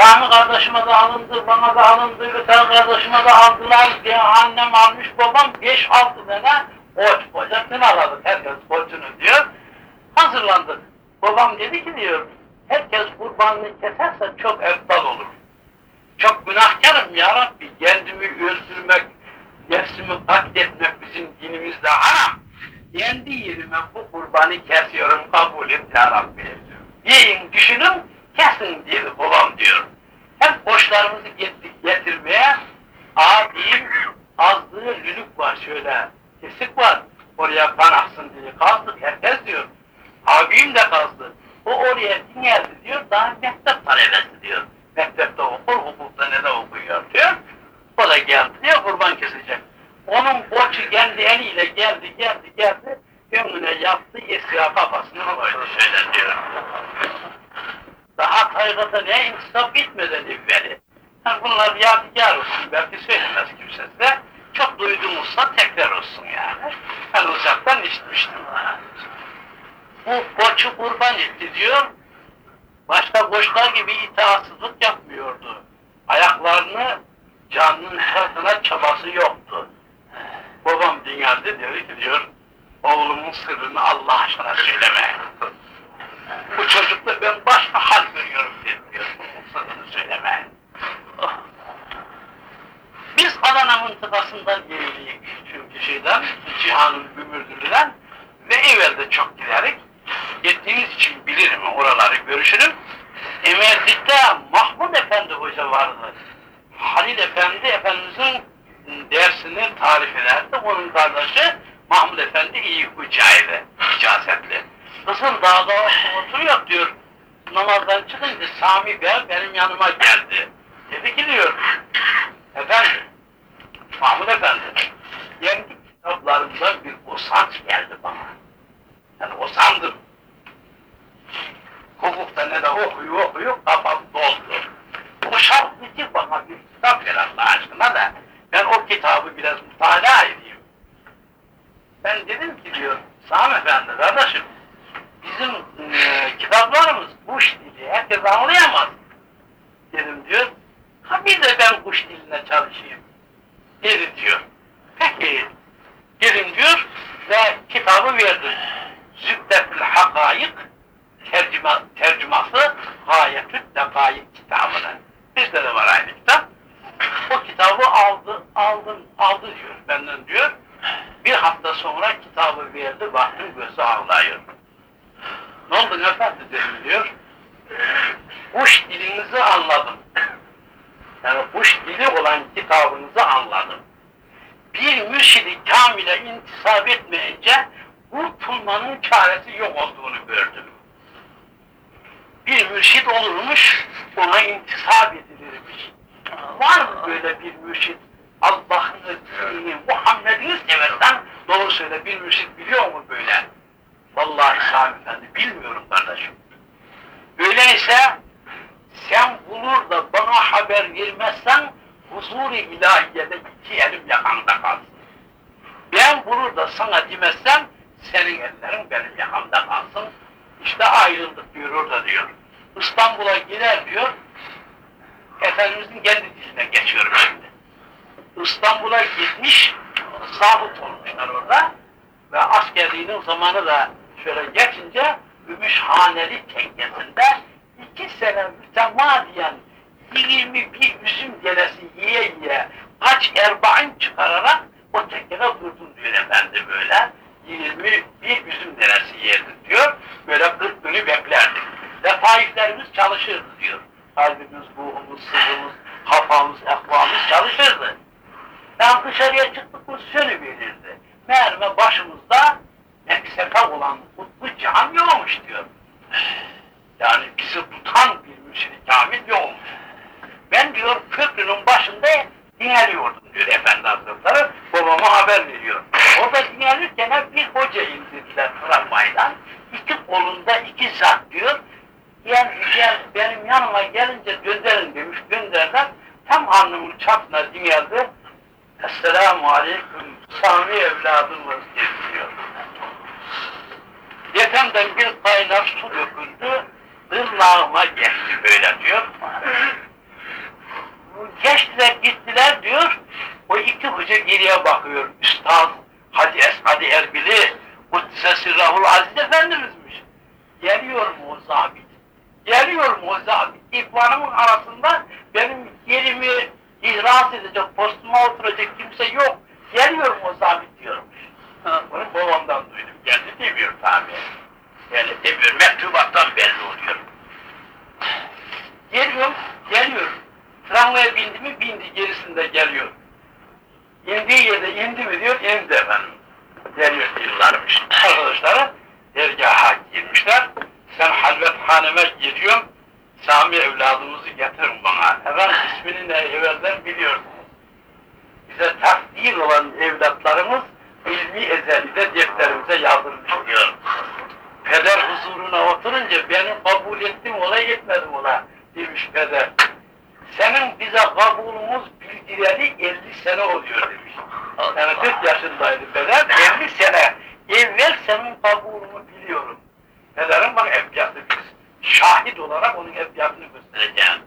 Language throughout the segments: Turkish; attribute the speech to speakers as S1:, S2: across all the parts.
S1: Sami kardeşime de alındı, bana da alındı, öte kardeşime de aldılar diye annem almış, babam beş altı tane koç, kocasını aladık herkes koçunu diyor. Hazırlandık. Babam dedi ki diyor, herkes kurbanını keserse çok eftal olur. Çok günahkarım ya Rabbi, kendimi öldürmek, nefsimi katletmek bizim dinimizde haram. Kendi yerime bu kurbanı kesiyorum, kabul et ya Rabbi. Yiyin, düşünün, kesin diyor babam diyor. Hep borçlarımızı getirmeye, abim azdığı lülük var şöyle, kesik var, oraya kan aksın diye kazdık, herkes diyor. Abim de kazdı. O oraya dinlerdi diyor, daha mektep talebesi diyor. Mektepte okur, hukukta ne de okuyor diyor. O da geldi diyor, kurban kesecek. Onun borcu kendi eliyle geldi, geldi, geldi. Önüne yaptı, esya kafasına koydu şöyle diyor. Daha taygata ne insaf bitmeden evveli. Yani bunlar yadigar olsun, belki söylemez kimse size. Çok duydumuzsa tekrar olsun yani. Ben uzaktan işitmiştim. Bu koçu kurban etti diyor. Başka koçlar gibi itaatsızlık yapmıyordu. Ayaklarını canının sırtına çabası yoktu. Babam dünyada diyor ki diyor, oğlumun sırrını Allah aşkına söyleme. Bu çocukla ben başka hal görüyorum diyor, sırrını söyleme. Biz Adana mıntıkasından geldik çünkü şeyden, Cihan'ın Gümürdülü'den ve evvelde çok giderik. Gittiğimiz için bilirim, oraları görüşürüm. Emezdik'te Mahmud Efendi Hoca vardı. Halil Efendi Efendimizin dersini tarif ederdi. Onun kardeşi Mahmud Efendi iyi hocaydı, icazetli. Kızıl Dağ'da oturuyor diyor. Namazdan çıkınca Sami Bey benim yanıma geldi. Dedi ki diyor, efendim, Mahmud Efendi, kendi kitaplarımdan bir usanç geldi bana. Yani usandım. Hukukta ne de okuyor okuyor, kafam doldu. Boşaltıcı bana bir kitap ver Allah aşkına da, ben o kitabı biraz mütalaa edeyim. Ben dedim ki diyor, Sami Efendi kardeşim, bizim e, kitaplarımız kuş dili, herkes anlayamaz. Dedim diyor, ha bir de ben kuş diline çalışayım. Dedi diyor, peki, dedim diyor ve kitabı verdim. Zübdetül Hakayık, tercüme, tercüması Gayetül Dekayık kitabının. Bizde de var aynı kitap. O kitabı aldı, aldım, aldı diyor benden diyor. Bir hafta sonra kitabı verdi. Ne oldu efendi dedim diyor. Kuş dilinizi anladım. Yani kuş dili olan kitabınızı anladım. Bir mürşidi kamile intisap etmeyince kurtulmanın çaresi yok olduğunu gördüm. Bir mürşid olurmuş, ona intisap edilirmiş. Var mı böyle bir mürşid? Allah'ını, dinini, Muhammed'ini seversen doğru söyle bir mürşid biliyor mu böyle? Vallahi Sami Efendi bilmiyorum kardeşim. Öyleyse sen bulur da bana haber vermezsen huzur-i ilahiyede iki elim yakamda kalsın. Ben bulur da sana demezsem senin ellerin benim yakamda kalsın. İşte ayrıldık diyor orada diyor. İstanbul'a gider diyor. Efendimizin kendi diline geçiyorum şimdi. İstanbul'a gitmiş, sabit olmuşlar orada. Ve askerliğinin zamanı da şöyle geçince Gümüşhaneli tekkesinde iki sene mütemadiyen 21 üzüm gelesi yiye yiye kaç erbain çıkararak o tekkede durdum diyor efendi böyle. 21 üzüm deresi yerdi diyor. Böyle 40 günü beklerdik. Lefaiflerimiz çalışırdı diyor. Kalbimiz, ruhumuz, sırrımız, kafamız, ekvamız çalışırdı. Ben dışarıya çıktık bu sönü verirdi. Meğerme başımızda meksefe olan kutbu cihan yokmuş diyor. Yani bizi tutan bir mürşid-i kamil yokmuş. Ben diyor köprünün başında dinliyordum diyor Efendi Hazretleri. Babama haber veriyor. Orada dinlenirken bir hoca indirdiler tramvaydan. İki kolunda iki zat diyor. Gel, gel benim yanıma gelince gönderin demiş gönderler. Tam alnımın çapına dinledi. Esselamu Aleyküm Sami evladımız diyor. Yetemden bir kaynar su döküldü, dırnağıma geçti böyle diyor. Geçtiler gittiler diyor. O iki hoca geriye bakıyor. Üstad Hacı Esadi Erbili Kuddise Sirrahul Aziz Efendimizmiş. Geliyor mu o zabit? Geliyor o zabit? İhvanımın arasında benim yerimi ihraz edecek, postuma oturacak kimse yok. Geliyor o zabit diyormuş. Bunu babamdan duydum. Geldi demiyor tabi. Yani demiyor. Mektubattan belli oluyor. Geliyorum, geliyor. Tramvaya bindi mi bindi, gerisinde geliyor. İndiği yerde indi mi diyor, indi efendim. Geliyor diyorlarmış. Arkadaşları dergaha girmişler. Sen halvethaneme giriyorsun, Sami evladımızı getirin bana. Efendim ismini ne evvelden biliyorsunuz. Bize takdir olan evlatlarımız ilmi ezelide defterimize yazılmış diyor. Peder huzuruna oturunca benim kabul ettim ola etmedim ola demiş peder. Senin bize kabulümüz bildireli 50 sene oluyor demiş. Yani 40 yaşındaydı peder, 50 sene. Evvel senin kabulünü biliyorum. Pederin bana ebcatı biz. Şahit olarak onun ebcatını göstereceğim.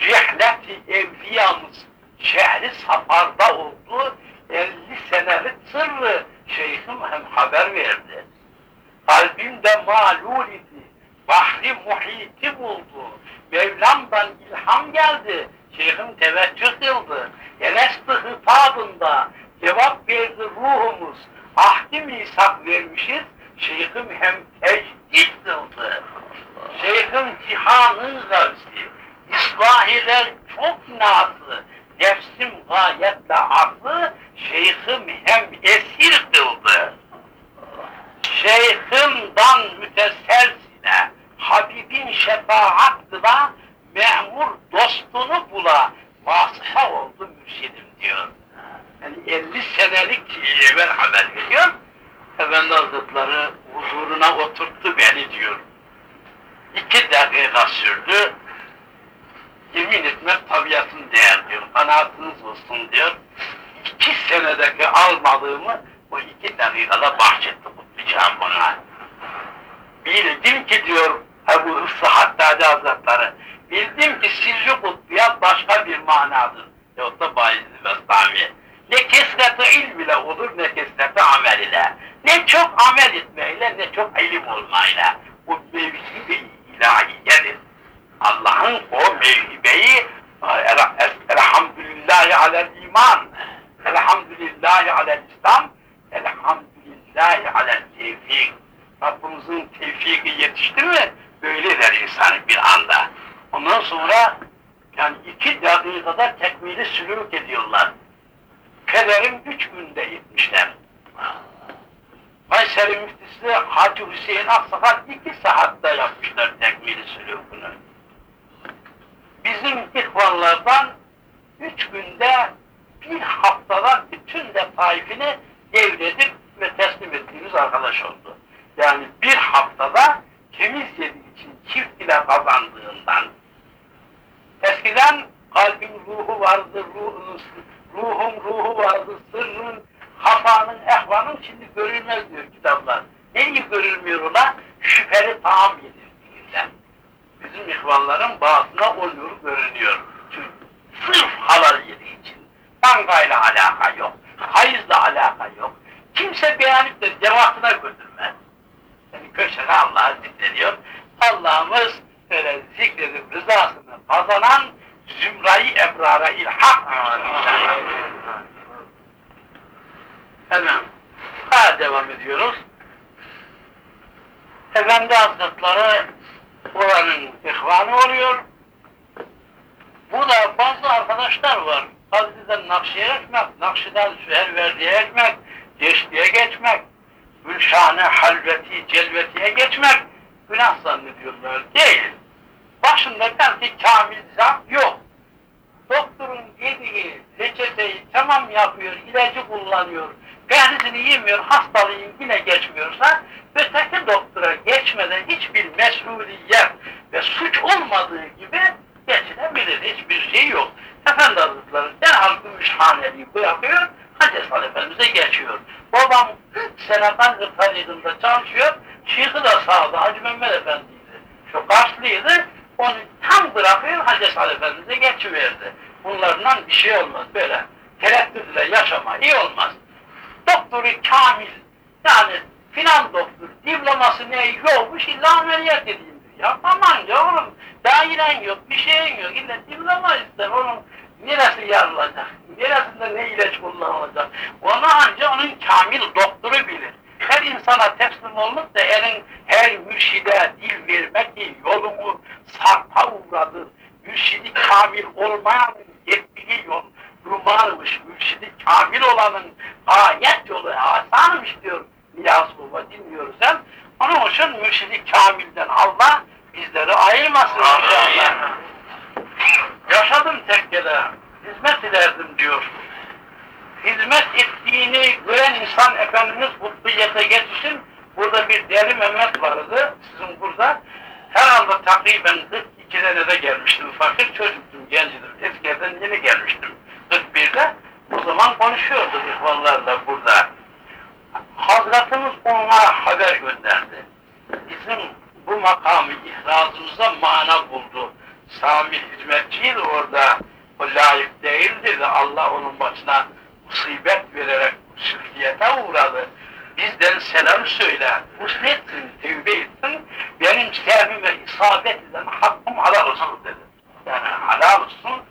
S1: Rihlet-i evliyamız şehri safarda oldu. 50 senelik sırrı şeyhim hem haber verdi. Kalbimde malul idi. Bahri muhiti buldu. Mevlam'dan ilham geldi. Şeyhim teveccüh kıldı. Elesti hitabında cevap verdi ruhumuz. Ahdi misak vermişiz. Şeyhim hem tecdit kıldı. Şeyhim cihanın gavsi. İslahiler çok nazlı. Nefsim gayetle aklı. Şeyhim hem esir kıldı. Şeyhimdan müteselsile Habibin şefaatla memur dostunu bula vasıta oldu mürşidim diyor. Yani 50 senelik evvel haber veriyor. Efendi Hazretleri huzuruna oturttu beni diyor. İki dakika sürdü. Yemin etmek tabiatın değer diyor. Kanaatınız olsun diyor. İki senedeki almadığımı o iki dakikada bahşetti kutlayacağım bana. Bildim ki diyor Ebu Hıfzı Haddadi Hazretleri, bildim ki sirri kutbiyat başka bir manadır. Yok da Bayezid Bestami. Ne kesreti ilm ile olur ne kesreti amel ile. Ne çok amel etmeyle ne çok ilim olmayla. Bu mevhibe ilahiyedir. Allah'ın o mevhibeyi Elhamdülillahi alel iman, Elhamdülillahi alel İslam, Elhamdülillahi alel tevfik. Rabbimizin tevfiki yetişti mi böyle der insan bir anda. Ondan sonra yani iki dakikada tekmili sülük ediyorlar. Pederim üç günde gitmişler. Kayseri müftisi Hacı Hüseyin Aksakal iki saatte yapmışlar tekmili sülükünü. Bizim ihvanlardan üç günde bir haftada bütün de taifini devredip ve teslim ettiğimiz arkadaş oldu. Yani bir haftada temiz yediği için çift ile kazandığından. Eskiden kalbin ruhu vardı, ruhun, ruhun ruhu vardı, sırrın, hafanın, ehvanın şimdi görülmez diyor kitaplar. Neyi görülmüyor ola? Şüpheli taam yedirdiğinden. Bizim ihvanların bazına oluyor, görünüyor. Çünkü sırf halal yediği için. Bankayla alaka yok, hayızla alaka yok. Kimse beğenip de cemaatine götürmez. Yani köşede Allah'ı zikrediyor. Allah'ımız böyle zikredip rızasını kazanan zümrayı ebrara ilhak. Hemen daha devam ediyoruz. Efendi Hazretleri ihvanı oluyor. Burada bazı arkadaşlar var. Hazreti'den Nakşi'ye geçmek, Nakşi'den Süherverdi'ye geçmek, Yeşli'ye geçmek, Gülşahane, Halveti, Celveti'ye geçmek günah zannediyorlar. Değil. Başında belki kamil zat yok. Doktorun yediği reçeteyi tamam yapıyor, ilacı kullanıyor, behrizini yemiyor, hastalığın yine geçmiyorsa, öteki doktora geçmeden hiçbir mesuliyet ve suç olmadığı gibi geçilebilir. Hiçbir şey yok. Efendi Hazretleri derhal Gümüşhaneli'yi bırakıyor, Hacı Esad Efendimiz'e geçiyor. Babam 40 sene Kadir tarihinde çalışıyor, Şeyh'i de sağdı, Hacı Mehmet Efendi'ydi. Şu Karslıydı, Onu tam bırakıyor Hacı Esad Efendimiz'e geçiverdi. Bunlardan bir şey olmaz böyle. Tereddütle yaşama iyi olmaz. Doktoru kamil yani filan doktor diploması ne yokmuş illa ameliyat diyor. Ya aman yavrum dairen yok bir şeyin yok illa diploma ister onun neresi yarılacak, neresinde ne ilaç kullanılacak. Onu ancak onun kamil doktoru bilir. Her insana teslim olup da elin her mürşide dil vermek ki yolumu sarpa uğradı. Mürşidi kamil olmayan yettiği yol rumarmış. Mürşidi kamil olanın ayet yolu asanmış diyor Niyaz Baba dinliyoruz hem. Onun için mürşidi kamilden Allah bizleri ayırmasın inşallah. Yaşadım tekkede, hizmet ederdim diyor. Hizmet ettiğini gören insan Efendimiz kutliyete geçsin. Burada bir deli Mehmet vardı, sizin burada. Herhalde takriben 42'de de gelmiştim. Fakir çocuktum, gencdim. Eskiden yeni gelmiştim. 41'de. O zaman konuşuyorduk ihvanlarla burada. Hazretimiz ona haber gönderdi. Bizim bu makamı ihrazımıza mana buldu. Sami hizmetçiydi orada. O layık değildi de Allah onun başına musibet vererek şirkiyete uğradı. Bizden selam söyle, husnetsin, tevbe etsin, benim sevmime isabet eden hakkım halal olsun dedi. Yani halal olsun,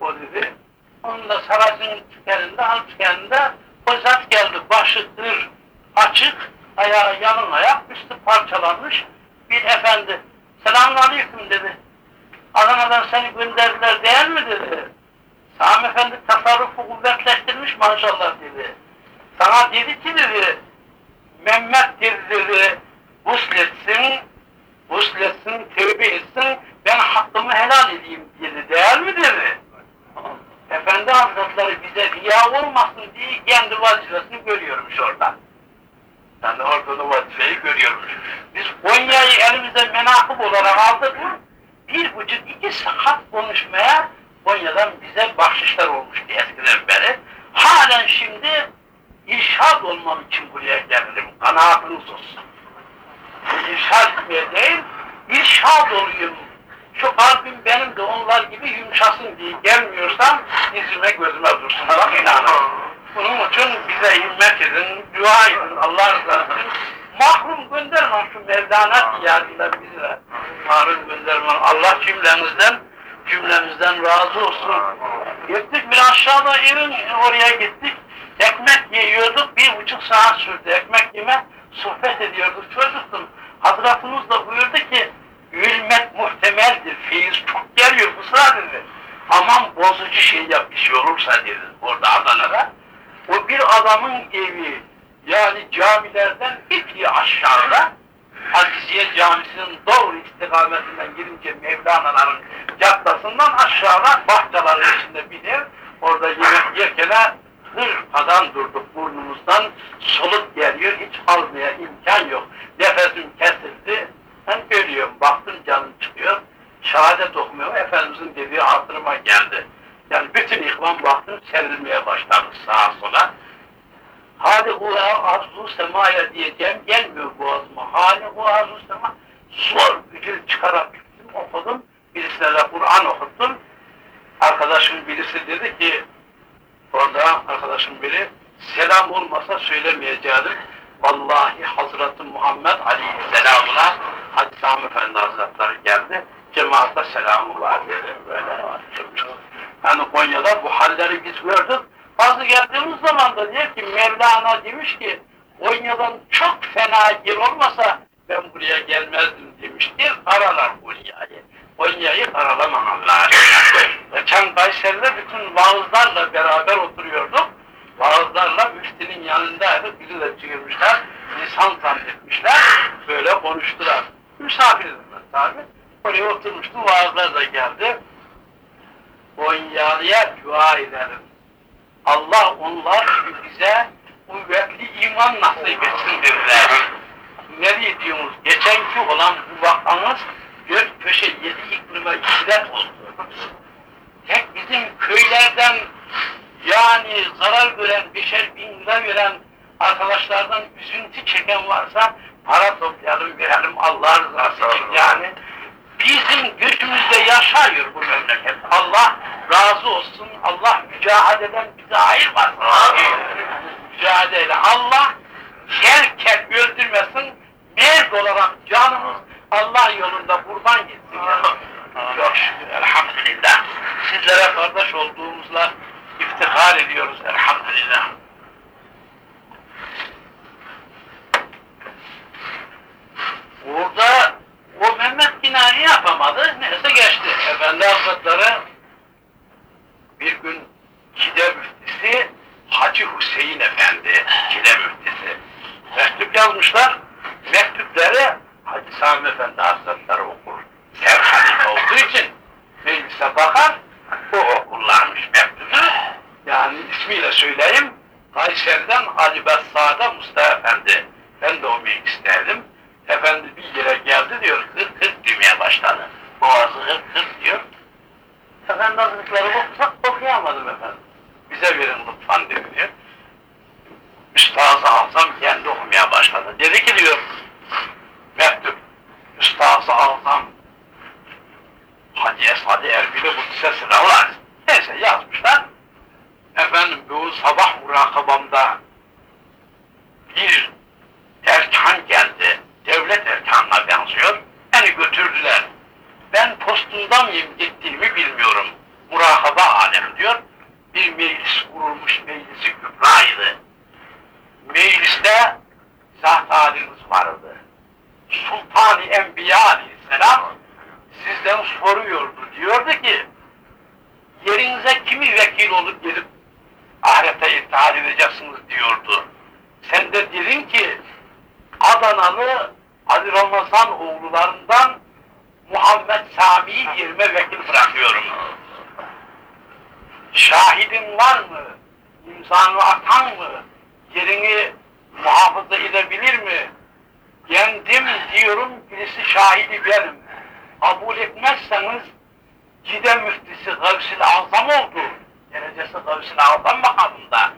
S1: o dedi. Onunla sarayın tükeninde, alt tükeninde o zat geldi, başıdır, açık, ayağı yalın ayak, üstü parçalanmış bir efendi. Selamun aleyküm dedi. Adana'dan seni gönderdiler değil mi dedi. Sami Efendi tasarrufu kuvvetleştirmiş maşallah dedi. Sana dedi ki dedi, Mehmet'tir dedi, gusletsin, gusletsin, tövbe etsin, ben hakkımı helal edeyim dedi, değil mi dedi. Efendi Hazretleri bize riya olmasın diye kendi vazifesini görüyormuş orada. Yani orada da vazifeyi görüyormuş. Biz Konya'yı elimize menakıb olarak aldık bir buçuk iki saat konuşmaya Konya'dan bize bahşişler olmuştu eskiden beri. Halen şimdi irşad olmam için buraya geldim. Kanaatınız olsun. İrşad etmeye değil, irşad olayım. Şu kalbim benim de onlar gibi yumuşasın diye gelmiyorsam yüzüme gözüme dursun. Bak inanın. Bunun için bize himmet edin, dua edin, Allah rızası için. Mahrum göndermem şu Mevlana diyarında bize. Mahrum göndermem. Allah cümlemizden cümlemizden razı olsun. Gittik bir aşağıda evin oraya gittik. Ekmek yiyorduk, bir buçuk saat sürdü ekmek yeme, sohbet ediyorduk. Çocuktum. Hazretimiz da buyurdu ki, ülmet muhtemeldir, feyiz çok geliyor, ısrar dedi. Aman bozucu şey yap, bir olursa dedi orada Adana'da. O bir adamın evi, yani camilerden iki aşağıda, Aziziye Camisi'nin doğru istikametinden girince Mevlana'ların caddasından aşağıda bahçelerin içinde bir ev, orada yemek yerken hırpadan durduk burnumuzdan, soluk geliyor, hiç almaya imkan yok. Nefesim kesildi, ben ölüyorum, baktım canım çıkıyor, şehadet okumuyor, Efendimizin dediği hatırıma geldi. Yani bütün ihvan baktım, serilmeye başladı sağa sola. Hali hu arzu semaya diyeceğim, gelmiyor boğazıma. Hali hu arzu sema, zor gücü çıkarak okudum, birisine de Kur'an okuttum. Arkadaşım birisi dedi ki, orada arkadaşım biri, selam olmasa söylemeyeceğim. Vallahi Hazreti Muhammed Aleyhisselam'ına Hacı Sami Efendi Hazretleri geldi. Cemaatte selamı var dedi. Böyle Yani Konya'da bu halleri biz gördük. Bazı geldiğimiz zaman da diyor ki Mevlana demiş ki Konya'dan çok fena yer olmasa ben buraya gelmezdim demiştir. Aralar Konya'yı. Konya'yı aralamamalar. Geçen Kayseri'de bütün vaazlarla beraber oturuyorduk. Vaazlarla müftinin yanındaydı. Bizi de çığırmışlar. Lisan zannetmişler. Böyle konuştular. Misafirdim ben tabi. Oraya oturmuştum. Vaazlar da geldi. Konyalı'ya dua ederim. Allah onlar bize kuvvetli iman nasip etsin dediler. Ne diyorsunuz? Geçenki olan bu vakamız dört köşe yedi iklime hizmet oldu. Tek bizim köylerden yani zarar gören, beşer bin lira veren arkadaşlardan üzüntü çeken varsa para toplayalım verelim Allah rızası için yani. Bizim gücümüzde yaşıyor bu memleket. Allah razı olsun, Allah mücadeleden bizi ayırmasın. Mücadele. Allah yerken öldürmesin, merd olarak canımız Allah yolunda kurban gitsin. Ya. Çok şükür, elhamdülillah. Sizlere kardeş olduğumuzla iftihar ediyoruz, elhamdülillah. Orada o Mehmet binayı yapamadı, neyse geçti. Efendi Hazretleri bir gün Kide müftisi Hacı Hüseyin Efendi, Kide müftisi. Mektup yazmışlar, mektupları Hacı Sami Efendi Hazretleri okur. Her halife olduğu için meclise bakar, o okurlarmış mektubu. Yani ismiyle söyleyeyim, Kayseri'den Ali Bessa'da Mustafa Efendi. Ben de o meclisteydim. Efendi bir yere geldi diyor, hırt hırt düğmeye başladı. Boğazı hırt hırt diyor. Efendi Hazretleri okusak okuyamadım efendim. Bize verin lütfen diyor. Üstazı Azam kendi okumaya başladı. Dedi ki diyor, mektup, Üstazı Azam, Hacı Esad Erbil'i Kudüs'e sınavlar. Neyse yazmışlar. Efendim bu sabah murakabamda bir erkan geldi. Devlet erkanına benziyor. Beni götürdüler. Ben postumdan mıyım gittiğimi bilmiyorum. Murakaba alem diyor. Bir meclis kurulmuş meclisi kübraydı. Mecliste zat haliniz vardı. Sultan-ı Enbiya aleyhisselam sizden soruyordu. Diyordu ki yerinize kimi vekil olup gelip ahirete itaat edeceksiniz diyordu. Sen de dedin ki Adanalı Ali Ramazan oğullarından Muhammed Sami'yi yerime vekil bırakıyorum. Şahidin var mı? İmzanı atan mı? Yerini muhafaza edebilir mi? Yendim diyorum, birisi şahidi benim. Kabul etmezseniz Cide müftisi Gavsil Azam oldu. Derecesi Gavsil Azam makamında.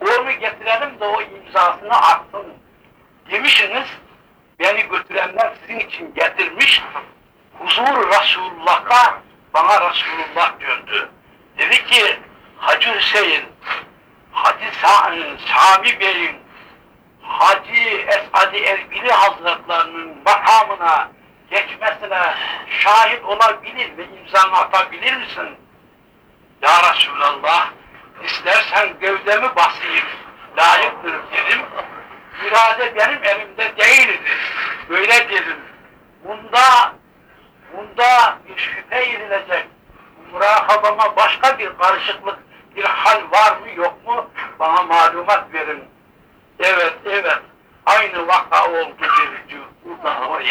S1: Onu getirelim de o imzasını atsın. Demişsiniz, beni götürenler sizin için getirmiş, huzur Resulullah'ta bana Resulullah döndü. Dedi ki, Hacı Hüseyin, Hacı Sa Sami Bey'in, Hacı Esad-ı Erbili Hazretlerinin makamına geçmesine şahit olabilir ve imzanı atabilir misin? Ya Resulallah, istersen gövdemi basayım, layıktır dedim. İrade benim elimde değildi. Böyle dedim. Bunda, bunda bir şüphe edilecek. Murakabama başka bir karışıklık, bir hal var mı yok mu? Bana malumat verin. Evet, evet. Aynı vaka oldu dedi buradan.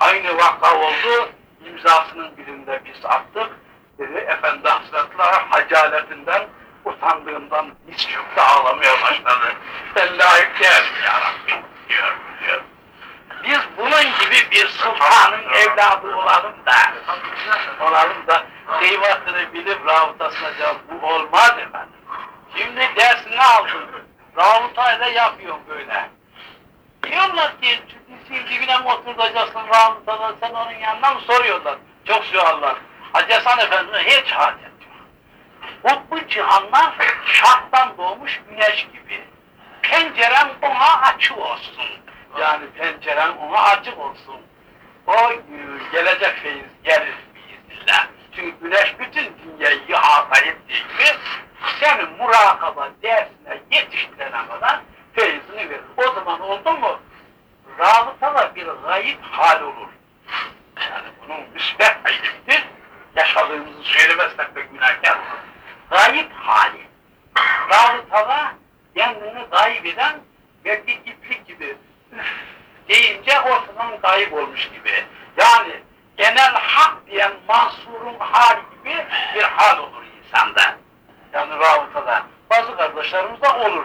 S1: Aynı vaka oldu. İmzasının birinde biz attık. Dedi Efendi Hazretleri hacaletinden, utandığından diz çöktü ağlamaya başladı. Ben layık değilim ya Rabbi diyor, diyor. Biz bunun gibi bir sultanın evladı olalım da, olalım da kıymetini bilip rabıtasına cevap bu olmaz efendim. Şimdi dersini aldın, rabıtayla yapıyorum böyle. Diyorlar ki dizinin dibine mi oturacaksın rabıtada sen onun yanına mı soruyorlar. Çok suallar. Hacı Hasan Efendi'ne hiç hacet yok. Kutbu cihanlar şarttan doğmuş güneş gibi. Pencerem ona açık olsun. Yani pencerem ona açık olsun. O gelecek feyiz gelir biiznillah. Çünkü güneş bütün dünyayı ihata ettiği gibi senin murakaba dersine yetiştirene kadar feyizini verir. O zaman oldu mu rabıtada bir gayip hal olur. Yani bunun müsbet ilimdir. Yaşadığımızı söylemezsek de günahkar olur. Gayip hali. Rabıtada kendini gayip eden ve bir iplik gibi kayıp olmuş gibi. Yani genel hak diyen mansurun hali gibi bir hal olur insanda. Yani rabıtada. Bazı kardeşlerimiz de olur.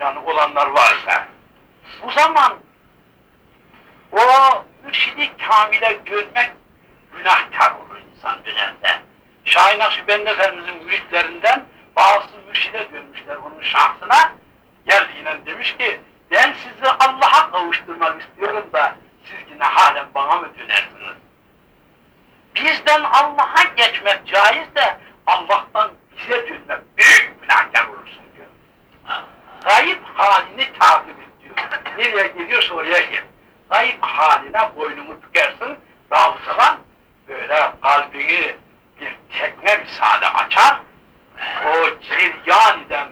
S1: Yani olanlar varsa. Bu zaman o mürşidi kamile görmek günahkar olur insan dönemde. Şahin Akşebendi Efendimizin müritlerinden bazı mürşide dönmüşler onun şahsına. Geldiğinden demiş ki ben sizi Allah'a kavuşturmak istiyorum da siz yine halen bana mı dönersiniz? Allah'a geçmek caiz de Allah'tan bize dönmek büyük günahkar olursun diyor. Gayip halini takip et diyor. Nereye geliyorsa oraya gel. Gayip haline boynumu bükersin, rabıtadan böyle kalbini bir tekne misali açar, o ceryan eden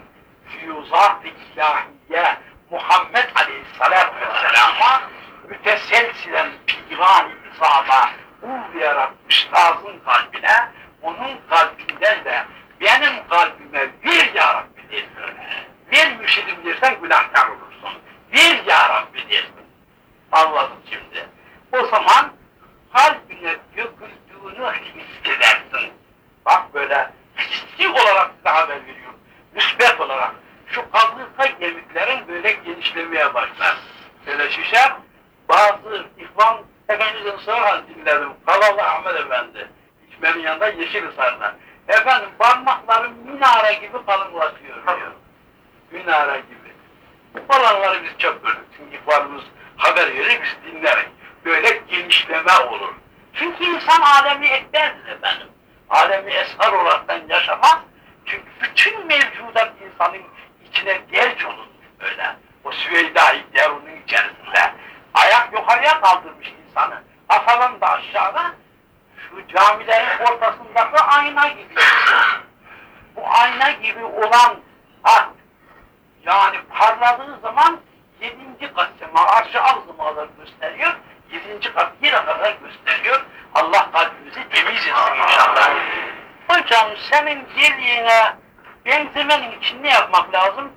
S1: füyuzat-ı ilahiye Muhammed Aleyhisselatü Vesselam'a müteselsilen pivan-ı izama uğrayarak üstazın kalbine, onun kalbinden de benim kalbime ver ya Rabbi dersin. Ver mürşidim dersen günahkar olursun. Ver ya Rabbi. Anladım şimdi. O zaman kalbine döküldüğünü hissedersin. Bak böyle hissi olarak size haber veriyorum. Müsbet olarak. Şu kaburga kemiklerin böyle genişlemeye başlar. Böyle şişer. Bazı İhvan Efendimiz'in sonra dinledim. Kalalı Ahmet Efendi. İçmenin yanında yeşil ısarlar. Efendim parmaklarım minare gibi kalınlaşıyor diyor. Minare gibi. Olanları biz çok gördük. Çünkü ihvanımız haber verir, biz dinleriz. Böyle genişleme olur. Çünkü insan alemi ekberdir efendim. Alemi esrar olaraktan yaşamaz. Çünkü bütün mevcudat insanın içine derc olur böyle. O Süveyda-i Derun'un içerisinde. Ayak yukarıya kaldırmış insanı. Kafadan da aşağıda şu camilerin ortasındaki ayna gibi. Bu ayna gibi olan hat yani parladığı zaman yedinci kat sema, arşı azımalar gösteriyor. Yedinci kat yere kadar gösteriyor. Allah kalbimizi temiz etsin inşallah. Hocam senin geliğine benzemenin için ne yapmak lazım?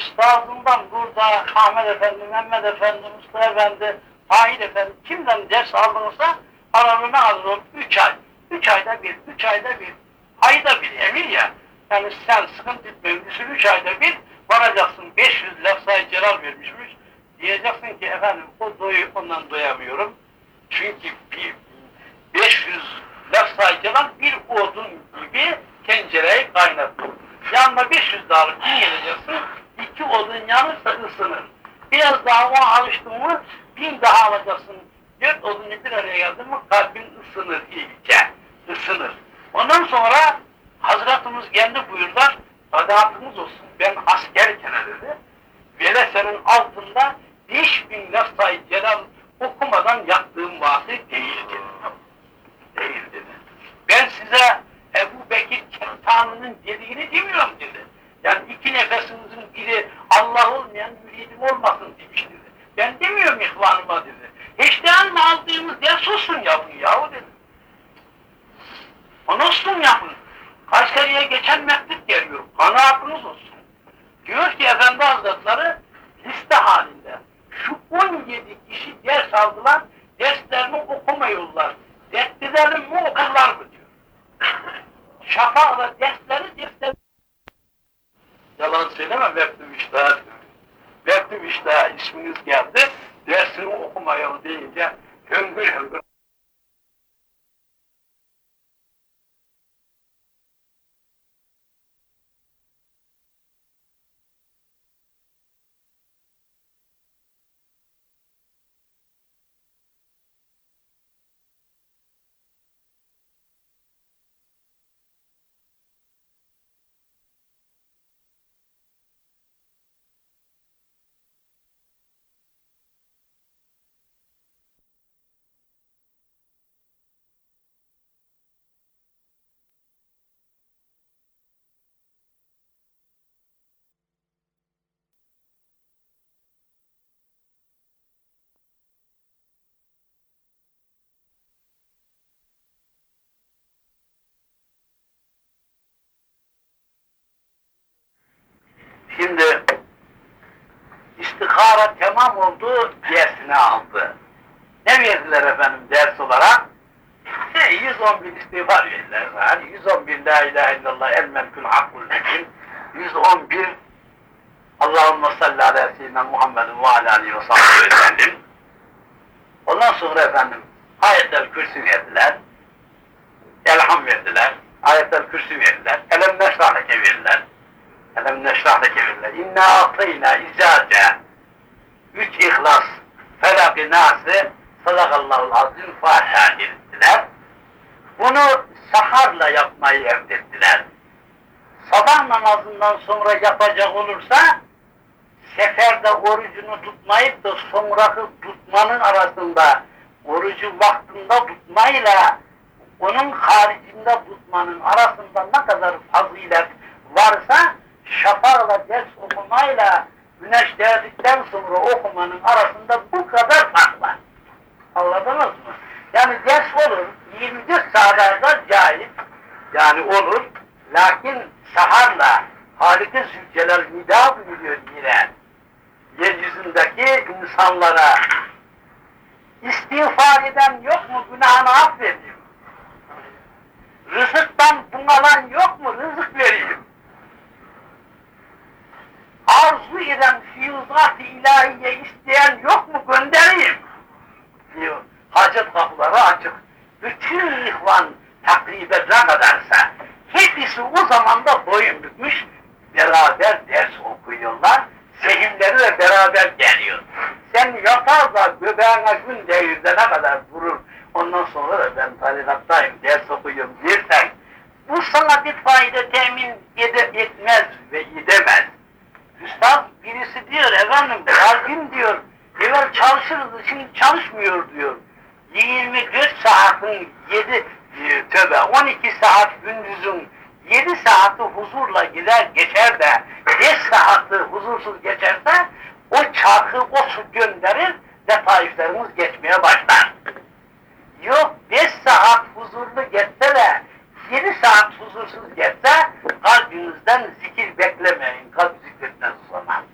S1: Üstadından burada Ahmet Efendi, Mehmet Efendi, Mustafa Efendi, Tahir Efendi kimden ders aldınızsa aralarına alır ol. Üç ay. Üç ayda bir, üç ayda bir, ayda bir emir ya. Yani sen sıkıntı etmemişsin, üç ayda bir varacaksın 500 lafzayı celal vermişmiş. Diyeceksin ki efendim o doyu ondan doyamıyorum. Çünkü bir 500 lafzayı celal bir odun gibi tencereyi kaynattı. Yanına 500 daha alıp geleceksin. İki odun yanırsa ısınır. Biraz daha alıştın mı bin daha alacaksın. Dört odun bir araya geldi mi kalbin ısınır iyice. Isınır. Ondan sonra Hazretimiz kendi buyurlar, adaletimiz olsun. Ben askerken dedi, Velese'nin altında beş bin lafzayı celal okumadan yattığım vakti değil dedi. Değil dedi. Ben size Ebu Bekir Kettanı'nın dediğini demiyorum dedi. Yani iki nefesinizin biri Allah olmayan müridim olmasın demiş dedi. Ben demiyorum ihvanıma dedi. Heştehan mı aldığımız ders olsun yapın yahu dedi. Onu olsun yapın. Kayseri'ye geçen mektup geliyor. Kanaatınız olsun. Diyor ki Efendi Hazretleri liste halinde şu 17 kişi ders aldılar, derslerini okumuyorlar. Dertlilerin mi okurlar mı diyor. Şafakla dersleri dersleri Yalan söyleme mektup işte. Mektup işte isminiz geldi. Dersini okumayalım deyince hüngür hüngür Şimdi istihara tamam oldu, dersini aldı. Ne verdiler efendim ders olarak? E, 111 istiğfar verdiler. Yani 111 La ilahe illallah el melkul hakkul mekin. 111 Allahümme salli ala seyyidina Muhammedin ve ala aleyhi ve ve sellem. Ondan sonra efendim ayetler kürsü verdiler. Elham verdiler. Ayetler kürsü verdiler. Elem neşrahleke verdiler. Elem neşrahleke verdiler. İnna atıyna izace. Üç ihlas. Felak-ı nası. Sadakallahul azim. Fatiha dediler. Bunu saharla yapmayı emrettiler. Sabah namazından sonra yapacak olursa seferde orucunu tutmayıp da sonraki tutmanın arasında orucu vaktinde tutmayla onun haricinde tutmanın arasında ne kadar fazilet varsa şafakla ders okumayla güneş değdikten sonra okumanın arasında bu kadar fark var. Anladınız mı? Yani ders olur, 24 saatlerde caiz, yani olur, lakin saharla Halik-i Zülcelal nida buyuruyor yine. Yeryüzündeki insanlara istiğfar eden yok mu günahını affedeyim? Rızıktan bunalan yok mu rızık vereyim? Arzu eden fiyuzat-ı ilahiye isteyen yok mu göndereyim? Diyor. Hacet kapıları açık. Bütün ihvan takribe ne kadarsa hepsi o zaman da boyun bükmüş beraber ders okuyorlar. Zehimleri de beraber geliyor. Sen yatar da göbeğine gün devirde ne kadar durur. Ondan sonra da ben tarikattayım, ders okuyorum dersen bu sana bir fayda temin ede, etmez ve edemez. Üstad birisi diyor efendim kalbim diyor evvel çalışırdı şimdi çalışmıyor diyor. 24 saatin 7 e, tövbe 12 saat gündüzün 7 saati huzurla gider geçer de 5 saati huzursuz geçerse o çarkı o su gönderir letaiflerimiz geçmeye başlar. Yok 5 saat huzurlu geçse de 7 saat huzursuz geçse kalbinizden zikir beklemeyin. Kalp o zaman.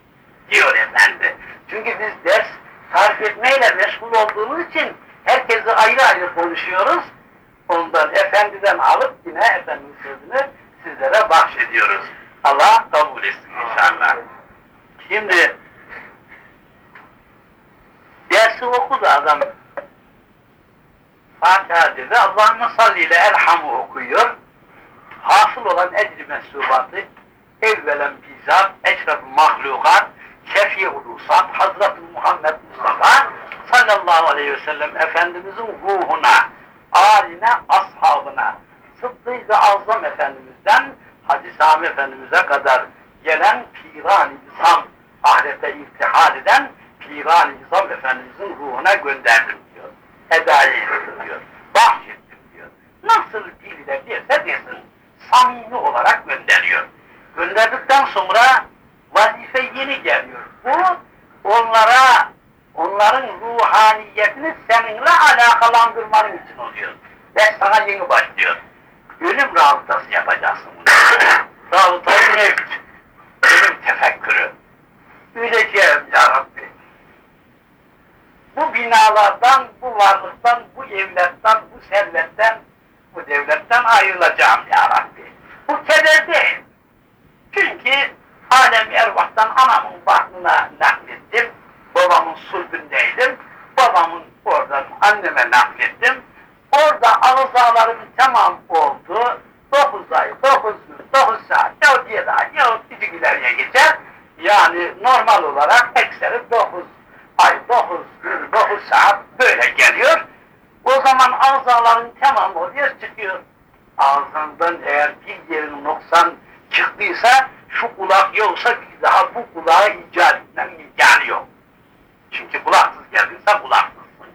S1: Diyor efendi. Çünkü biz ders tarif etmeyle meşgul olduğumuz için herkesi ayrı ayrı konuşuyoruz. Ondan efendiden alıp yine efendinin sözünü sizlere bahşediyoruz. Allah kabul etsin inşallah. Şimdi dersi okudu adam. Fatiha dedi. Allah'ın salli ile elhamı okuyor. Hasıl olan ecri mesubatı evvelen bizzat eşref mahlukat şefi ulusat Hazreti Muhammed Mustafa sallallahu aleyhi ve sellem Efendimizin ruhuna, aline, ashabına, Sıddık-ı Azam Efendimiz'den Hacı Sami Efendimiz'e kadar gelen piran-ı İzam, ahirete irtihal eden piran-ı Efendimiz'in ruhuna gönderdim Hediye diyor. Bahşettim diyor. Nasıl diliyle derse desin. Samimi olarak gönderiyor. Gönderdikten sonra vazife yeni geliyor. Bu onlara onların ruhaniyetini seninle alakalandırmanın için oluyor. Ve sana yeni başlıyor. Ölüm rabıtası yapacaksın bunu. Rabıtayı mevcut. Ölüm tefekkürü. Öleceğim ya Rabbi bu binalardan, bu varlıktan, bu evletten, bu servetten, bu devletten ayrılacağım ya Rabbi. Bu keder değil. Çünkü alem ervahtan anamın bahtına naklettim. Babamın sulbündeydim. Babamın oradan anneme naklettim. Orada ağız tamam oldu. 9 ay, 9 gün, 9 saat, yahut 7 ay, yahut 2 gün geçer. Yani normal olarak ekseri 9 saat böyle geliyor. O zaman ağzaların tamam oluyor, çıkıyor. Ağzından eğer bir yerin noksan çıktıysa, şu kulak yoksa bir daha bu kulağı icat etmenin imkanı yok. Çünkü kulaksız geldiyse kulaksızsın.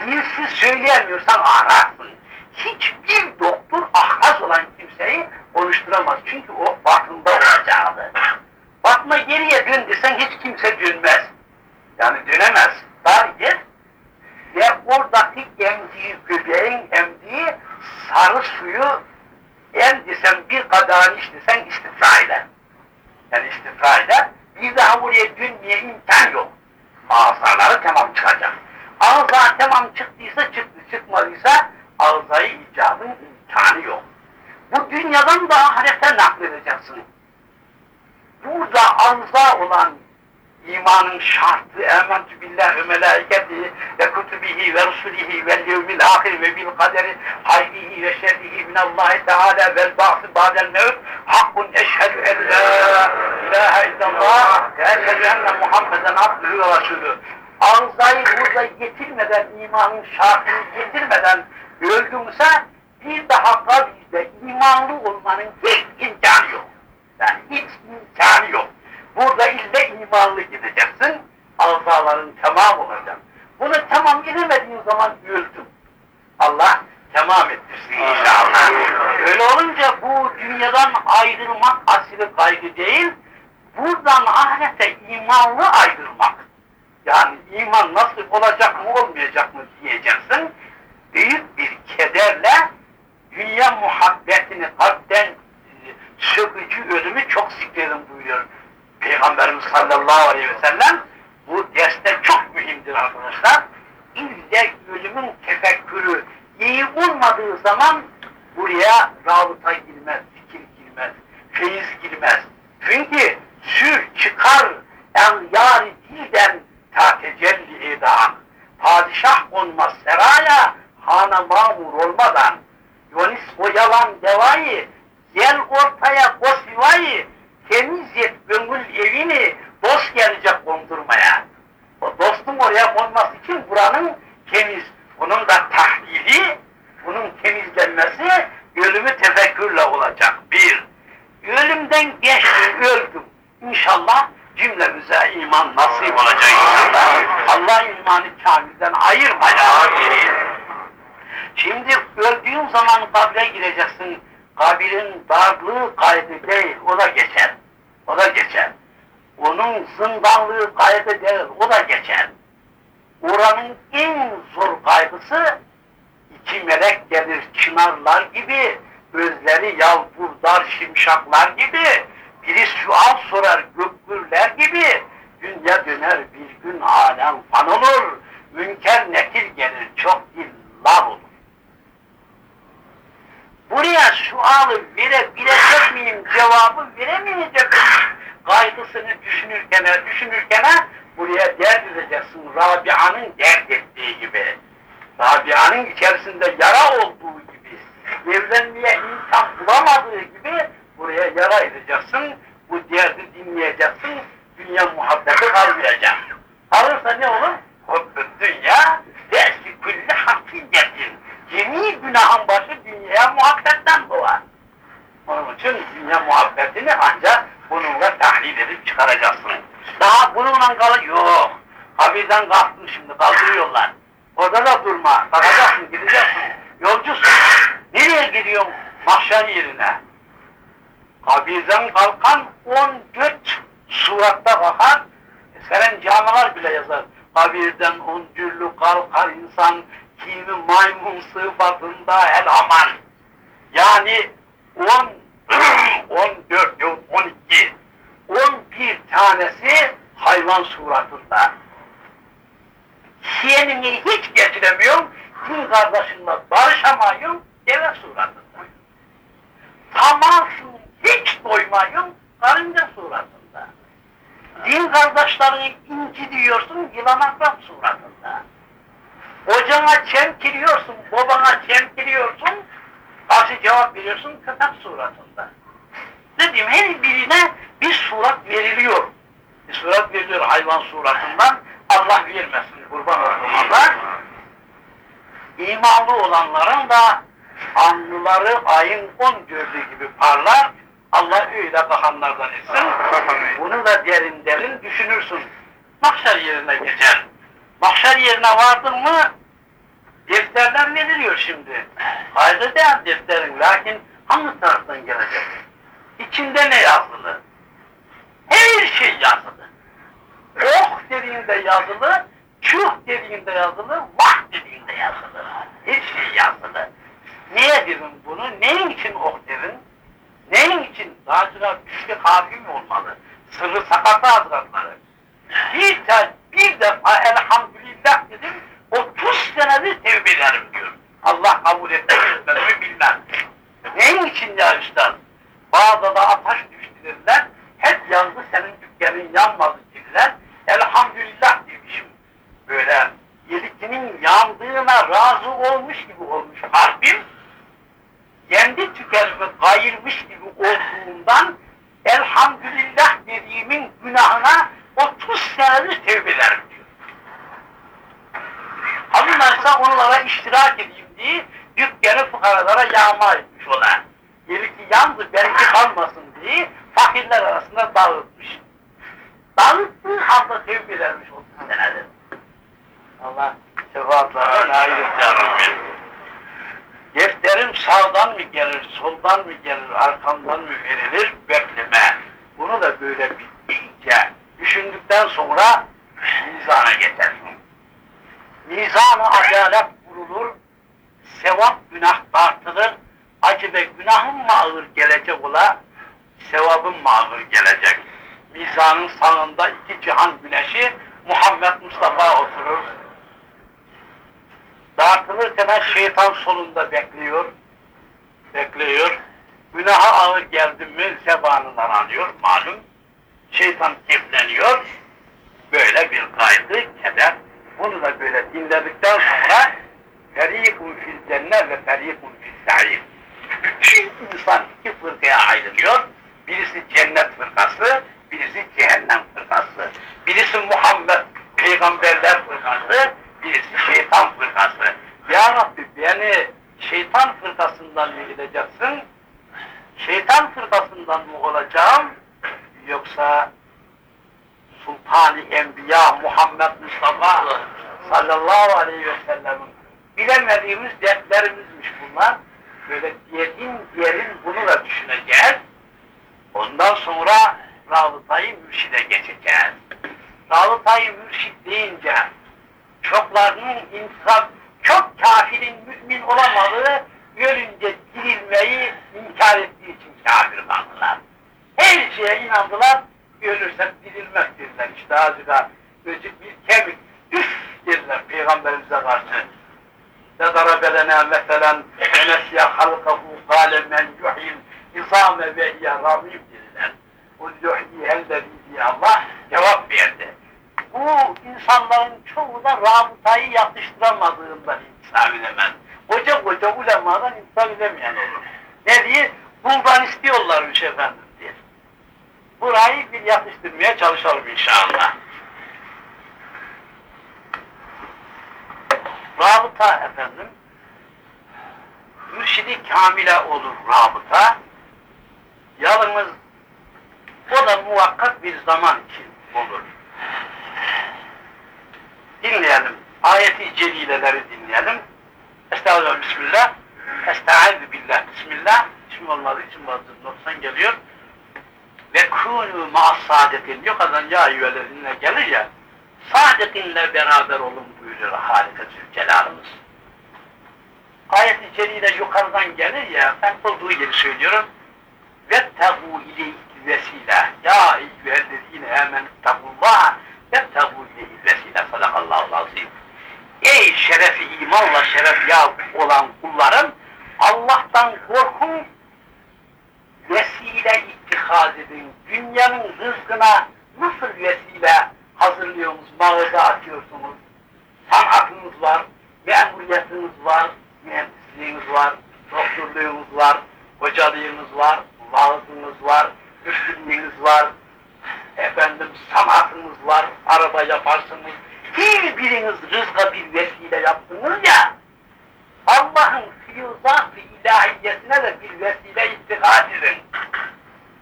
S1: Dilsiz söyleyemiyorsan ağlarsın. Hiçbir doktor ahraz olan kimseyi konuşturamaz. Çünkü o farkında olacağı. Bakma geriye dön desen hiç kimse dönmez. Yani dönemez. Dar yer ve oradaki emdiği, göbeğin emdiği sarı suyu en desen bir kadarını içtisen istifra eder. Yani istifra eder. Bir daha oraya dönmeye imkan yok. Ağızları tamam çıkacak. Ağızlar tamam çıktıysa çıktı, çıkmadıysa ağızayı icabın imkanı yok. Bu dünyadan da ahirete nakledeceksin. Burada ağızda olan imanın şartı ementü billah ve melaiketihi ve kutubihi ve rusulihi ve yevmil ahir ve bil kaderi hayrihi ve şerrihi minallahi teala vel ba'sı ba'del mevt. Hakkun eşhedü en la ilahe illallah ve eşhedü enne Muhammeden abdühü ve resulü ağzayı burada getirmeden imanın şartını getirmeden öldümse bir daha kabirde imanlı olmanın hiç imkanı yok. Yani hiç imkanı yok. Burada ille imanlı gideceksin, azaların tamam olacak. Bunu tamam edemediğin zaman öldüm. Allah tamam ettirsin inşallah. Öyle olunca bu dünyadan ayrılmak asili kaygı değil, buradan ahirete imanlı ayrılmak. Yani iman nasıl olacak mı olmayacak mı diyeceksin. Büyük bir kederle dünya muhabbetini kalpten e, sökücü ölümü çok zikredin buyuruyor. Peygamberimiz sallallahu aleyhi ve sellem bu derste çok mühimdir arkadaşlar. İlle ölümün tefekkürü iyi olmadığı zaman buraya rabıta girmez, fikir girmez, feyiz girmez. Çünkü sür çıkar en yari dilden ta tecelli edan. Padişah olmaz seraya, hana mamur olmadan. Yonis o yalan devayı, gel ortaya kosivayı, temiz et gönül evini, dost gelecek kondurmaya. O dostun oraya konması için buranın temiz, bunun da tahlili, bunun temizlenmesi ölümü tefekkürle olacak. Bir, ölümden geçtim, öldüm. İnşallah cümlemize iman nasip olacak inşallah. Allah imanı kamilden ayırmayacak. Şimdi öldüğün zaman kabre gireceksin. Kabirin darlığı kaydı değil, o da geçer. O da geçer. Onun zindanlığı kaydı değil, o da geçer. Oranın en zor kaygısı iki melek gelir çınarlar gibi, gözleri yalpurdar şimşaklar gibi, biri sual sorar gökgürler gibi, dünya döner bir gün alem fan olur, münker nekir gelir çok dillar olur. Buraya sualı verebilecek miyim, cevabı veremeyecek miyim? Kaygısını düşünürken, düşünürken buraya dert edeceksin Rabia'nın dert ettiği gibi. Rabia'nın içerisinde yara olduğu gibi, evlenmeye imkan bulamadığı gibi buraya yara edeceksin, bu derdi dinleyeceksin, dünya muhabbeti kalmayacak. Kalırsa ne olur? Hubbu dünya, dersi külli hakiyetin. Cemi günahın başı dünyaya muhabbetten doğar. Onun için dünya muhabbetini ancak bununla tahlil edip çıkaracaksın. Daha bununla kal yok. Kabirden kalktın şimdi kaldırıyorlar. Orada da durma. Kalkacaksın gideceksin. Yolcusun. Nereye gidiyorsun? Mahşer yerine. Kabirden kalkan 14 suratta bakar. Seren camiler bile yazar. Kabirden on türlü kalkar insan kimi maymun sıfatında el aman. Yani 10 14 yok 12 11 tanesi hayvan suratında. Şiyenini hiç getiremiyorum, din kardeşinle barışamayım, deve suratında. Tamarsın, hiç doymayım, karınca suratında. Din kardeşlerini incitiyorsun, yılan akrap suratında. Hocana çemkiriyorsun, babana çemkiriyorsun, karşı cevap veriyorsun köpek suratında. Dedim her birine bir surat veriliyor. Bir surat veriliyor hayvan suratından. Allah vermesin kurban olsun Allah. İmanlı olanların da alnıları ayın on gördüğü gibi parlar. Allah öyle bakanlardan etsin. Bunu da derin derin düşünürsün. Mahşer yerine geçer. Mahşer yerine vardın mı defterler veriliyor şimdi. Haydi değil defterin. Lakin hangi taraftan gelecek? İçinde ne yazılı? Her şey yazılı. Oh dediğinde yazılı, çuh dediğinde yazılı, vah dediğinde yazılı. Her şey yazılı. Niye dedim bunu? Neyin için oh dedin? Neyin için? Dağcılar güçlü kafi mi olmalı? Sırrı sakatı hazretleri. Bir, de, bir defa elhamdülillah dedim, 30 senedir tevbe ederim diyor. Allah kabul etmez etmez bilmem. Neyin için ya üstad? Bağdada ateş düştü dediler. Hep yandı senin dükkanın yanmadı dediler. Elhamdülillah demişim. Böyle yedikinin yandığına razı olmuş gibi olmuş kalbim. Kendi tükenimi kayırmış gibi olduğundan elhamdülillah dediğimin günahına 30 senedir tevbe ederim diyor. Alınlarsa onlara iştirak edeyim diye dükkanı fukaralara yağma etmiş ona. Gerisi yandı, belki kalmasın diye fakirler arasında dağıtmış. Dağıttığı halde tevbe edermiş 30 senedir. Allah sevaplarına nail et ya Rabbi. Defterim sağdan mı gelir, soldan mı gelir, arkamdan mı verilir bekleme. Bunu da böyle bir iyice düşündükten sonra mizana geçersin. Mizan-ı adalet vurulur, sevap günah tartılır, acı ve günahın mı ağır gelecek ola, sevabın mı ağır gelecek. Mizanın sağında iki cihan güneşi Muhammed Mustafa oturur. Dağıtılırken şeytan solunda bekliyor. Bekliyor. Günaha ağır geldi mi zebanından alıyor malum. Şeytan kefleniyor. Böyle bir kaygı, keder. Bunu da böyle dinledikten sonra ferikun fil cennet ve ferikun fil sa'ir. İki insan iki fırkaya ayrılıyor. Birisi cennet fırkası, birisi cehennem fırkası. Birisi Muhammed peygamberler fırkası, birisi şeytan fırkası. Ya Rabbi beni şeytan fırkasından mı gideceksin? Şeytan fırkasından mı olacağım? Yoksa Sultan-ı Enbiya Muhammed Mustafa sallallahu aleyhi ve sellem'in bilemediğimiz dertlerimizmiş bunlar. Böyle derin derin bunu da düşüneceğiz. Ondan sonra Rabıtayı Mürşid'e geçeceğiz. Rabıtayı Mürşid deyince çoklarının insan, çok kafirin mümin olamadığı ölünce dirilmeyi inkar ettiği için kafir kaldılar. Her şeye inandılar, ölürsek dirilmek dediler. İşte azıcık gözük bir kemik, üf dediler Peygamberimize karşı. Ne darabelene meselen enesiya halkahu kâle men yuhil izâme ve hiye ramim dediler. O yuhiyel diye Allah cevap verdi. Bu insanların çoğu da rabıtayı yakıştıramadığından insan edemez. Koca koca ulemadan insan edemeyen olur. Ne diye? Buldan istiyorlarmış efendim diye. Burayı bir yatıştırmaya çalışalım inşallah. Rabıta efendim, kamile olur rabıta. Yalnız o da muhakkak bir zaman için olur. Dinleyelim. Ayeti celileleri dinleyelim. Estağfurullah, Bismillah. Estaizu billah, Bismillah. İsmi olmadığı için bazı noksan geliyor. Ve kûnû ma'as sâdetin. Yukarıdan ya üyelerine gelir ya. Sadıkinle beraber olun buyuruyor Halika Zülcelal'ımız Ayet-i Celile yukarıdan gelir ya, ben olduğu gibi söylüyorum. وَاتَّقُوا اِلَيْهِ vesile. Ya eyyühellezine emenettekullah وَاتَّقُوا اِلَيْهِ vesile. Sadakallahu azim. Ey şerefi imanla şeref ya olan kullarım, Allah'tan korkun, vesile ittihaz edin. Dünyanın rızkına nasıl vesile hazırlıyorsunuz, mağaza açıyorsunuz, sanatınız var, memuriyetiniz var, mühendisliğiniz var, doktorluğunuz var, hocalığınız var, vaazınız var, üstünlüğünüz var, efendim sanatınız var, araba yaparsınız, her biriniz rızka bir vesile yaptınız ya, Allah'ın filozaf-ı ilahiyesine de bir vesile ittikad edin.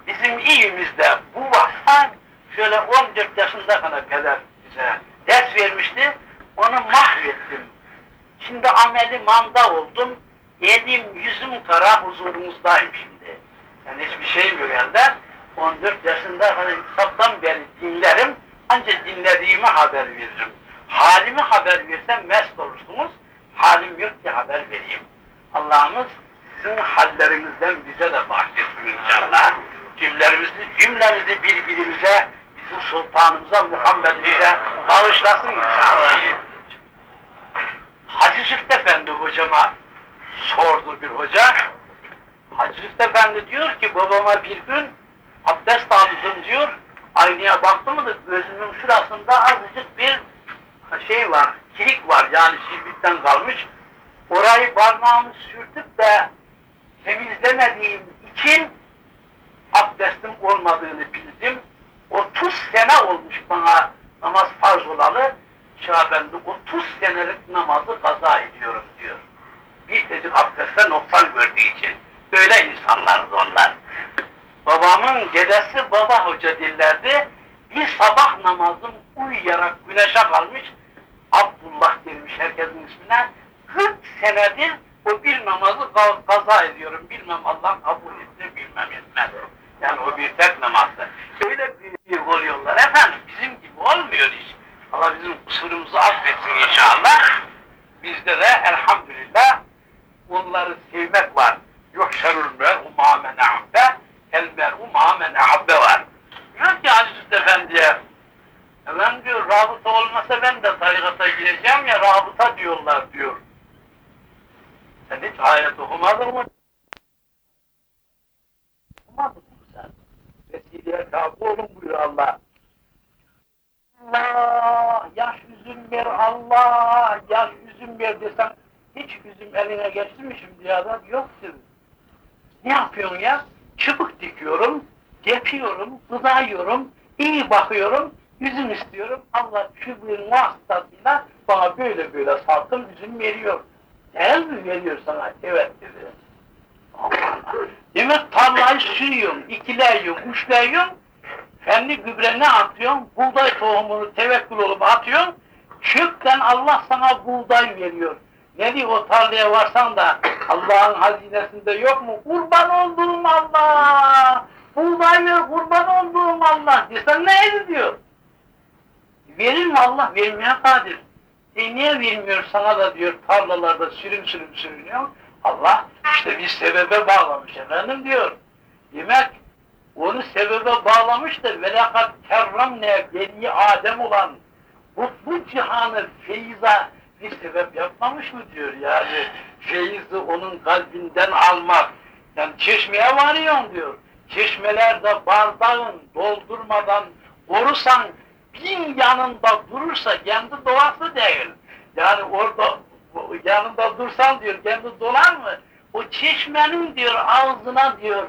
S1: Bizim iyimizde bu vasfan şöyle 14 yaşında kadar peder bize ders vermişti, onu mahvettim. Şimdi ameli manda oldum, elim yüzüm kara huzurumuzdayım şimdi. Yani hiçbir şeyim yok elde. 14 yaşında hani kitaptan beri dinlerim, ancak dinlediğimi haber veririm. Halimi haber versem mest olursunuz, halim yok ki haber vereyim. Allah'ımız sizin hallerinizden bize de bahsetsin inşallah. Cümlerimizi, cümlemizi birbirimize, bizim sultanımıza, Muhammed'imize bağışlasın inşallah. Hacı Züft Efendi hocama sordu bir hoca. Hacı Züft Efendi diyor ki babama bir gün abdest aldım diyor. Aynaya baktı mı da gözümün şurasında azıcık bir şey var, kilik var yani şirbikten kalmış. Orayı parmağımı sürtüp de temizlemediğim için abdestim olmadığını bildim. 30 sene olmuş bana namaz farz olalı. Kabe'nin 30 senelik namazı kaza ediyorum diyor. Bir tecik abdestte noksan gördüğü için. Böyle insanlardı onlar. Babamın dedesi baba hoca dillerdi. Bir sabah namazım uyuyarak güneşe kalmış. Abdullah denmiş herkesin ismine. 40 senedir o bir namazı kaza ediyorum. Bilmem Allah kabul etti, bilmem etmez. Yani o bir tek namazdı. Öyle büyük oluyorlar efendim. Bizim gibi olmuyor iş. Allah bizim kusurumuzu affetsin inşallah. Bizde de elhamdülillah onları sevmek var. Yuhşerul mer'u ma mena'abbe el mer'u ma mena'abbe var. Diyor ki Aziz Efendi'ye ben diyor rabıta olmasa ben de tarikata gireceğim ya rabıta diyorlar diyor. Sen hiç ayet okumadın mı? Okumadın mı sen? Vesileye tabi olun buyuruyor Allah. Allah, yaş üzüm ver Allah, yaş üzüm ver desem hiç üzüm eline geçti mi şimdi ya da yoktur. Ne yapıyorsun ya? Çubuk dikiyorum, yapıyorum, gıdayıyorum, iyi bakıyorum, üzüm istiyorum. Allah çubuğun vasıtasıyla bana böyle böyle salkım üzüm veriyor. Değil mi veriyor sana? Evet dedi. Demek tarlayı sürüyorum, ikileyiyorum, üçleyiyorum, Fenli gübre ne atıyorsun? Buğday tohumunu tevekkül olup atıyorsun. Kökten Allah sana buğday veriyor. Ne diyor o tarlaya varsan da Allah'ın hazinesinde yok mu? Kurban olduğum Allah! Buğday ver kurban olduğum Allah! Desen ne diyor? Verir mi Allah? Vermeye kadir. E niye vermiyor sana da diyor tarlalarda sürüm sürüm sürünüyor? Allah işte bir sebebe bağlamış efendim diyor. Demek onu sebebe bağlamış da velakat kerramne beni Adem olan bu, bu cihanı feyiza bir sebep yapmamış mı diyor? Yani feyizi onun kalbinden almak. Yani çeşmeye varıyorsun diyor. Çeşmelerde bardağın doldurmadan korusan bin yanında durursa kendi doğası değil. Yani orada yanında dursan diyor kendi dolar mı? O çeşmenin diyor ağzına diyor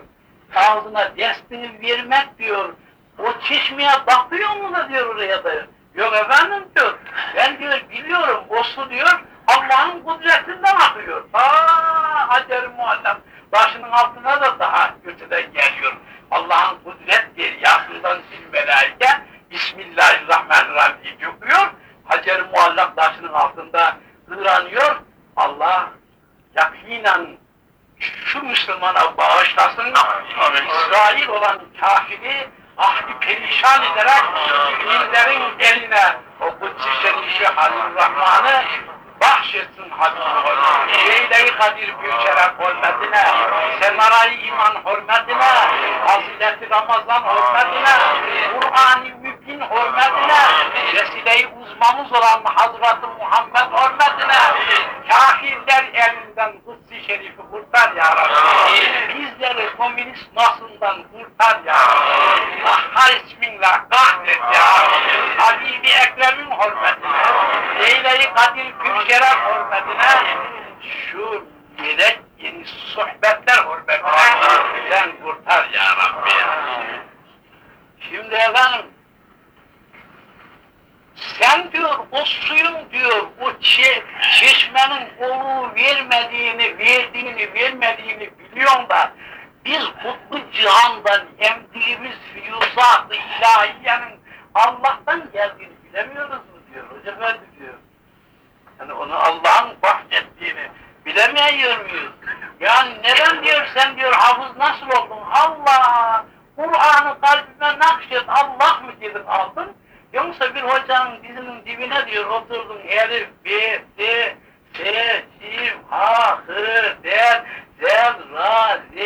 S1: ağzına desteği vermek diyor. O çeşmeye bakıyor mu da diyor oraya da. Yok efendim diyor. Ben diyor biliyorum o su diyor Allah'ın kudretinden akıyor. Aa hacer muallem. Başının altına da daha kötüden geliyor. Allah'ın kudret deryasından silmelerde Bismillahirrahmanirrahim diye okuyor. Hacer muallak taşının altında hıranıyor. Allah yakinen şu Müslümana bağışlasın, İsrail olan kafiri ahli perişan ederek dinlerin eline o Kudüs-i Şerifi Halil Rahman'ı bahşetsin Habibullah. Leyle-i Kadir Gülşeref hürmetine, Semarayı iman hürmetine, Hazreti Ramazan hürmetine, Kur'an-ı Mübin hürmetine, Vesile-i uzmamız olan Hazreti Muhammed hürmetine, kafirler elinden Kudüs-i Şerif'i kurtar ya Rabbi. Bizleri komünist nasından kurtar ya Rabbi. Mahhar isminle kahret ya Rabbi. Habibi Ekrem'in hürmetine, Leyle-i Kadir Gülşeref hürmetine, şu yedek yeni sohbetler hürmetine sen kurtar ya Rabbi. Şimdi efendim, sen diyor o suyun diyor o çe çeşmenin oluğu vermediğini, verdiğini, vermediğini biliyorsun da biz kutlu cihandan emdiğimiz füyuzat-ı ilahiyenin Allah'tan geldiğini bilemiyoruz mu diyor Hoca Efendi diyor. Yani onu Allah'ın bahsettiğini bilemiyor muyuz? Yani neden diyor sen diyor hafız nasıl oldun? Allah! Kur'an'ı kalbime nakşet Allah mı dedin aldın? Yoksa bir hocanın dizinin dibine diyor oturdun elif, b, d, s, sim, ha, hı, der, zel, ra, z,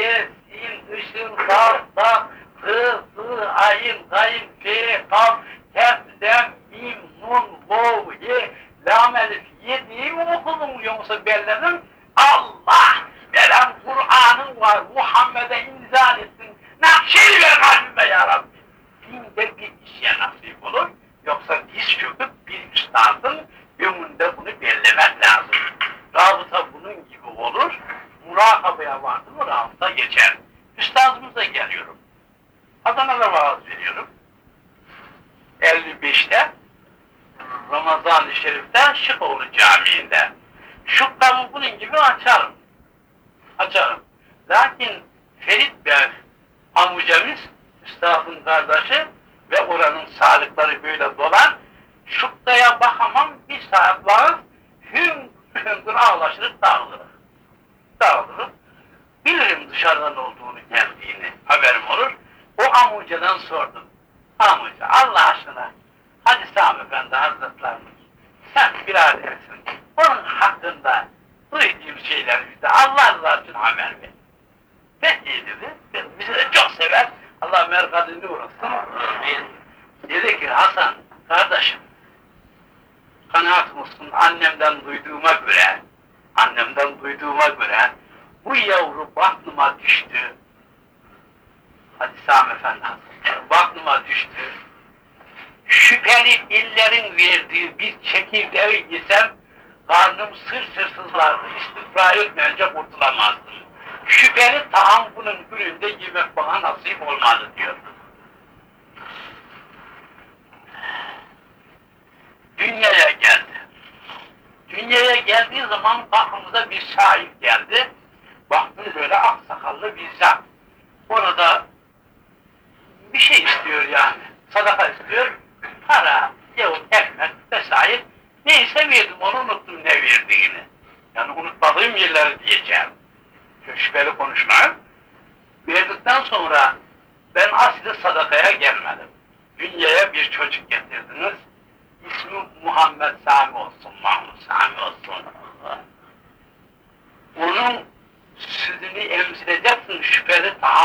S1: sin, ışın, kaf, tak, hı, hı, ayın, kayın, f, kaf, kef, lem, mim, nun, vav, ye, lam, elif, yediği mi okudun yoksa belledin? Allah! Benim Kur'an'ın var, Muhammed'e inzal etsin, nakşeyi ver kalbime ya Rabbi. Dinde bir işe nasip olur, yoksa diz çöküp bir üstadın önünde bunu bellemek lazım. Rabıta bunun gibi olur, murakabaya vardı mı rabıta geçer. Üstadımıza geliyorum. Adana'da vaaz veriyorum. 55'te Ramazan-ı Şerif'te Şıkoğlu Camii'nde. Şukkamı bunun gibi açarım. Açarım. Lakin Ferit Bey amcamız üstadın kardeşi ve oranın sağlıkları böyle dolan. Şukkaya bakamam bir saat var, hüm hündür ağlaşırıp dağılırız. Dağılırız. Bilirim dışarıdan olduğunu geldiğini, haberim olur. O amucadan sordum. it.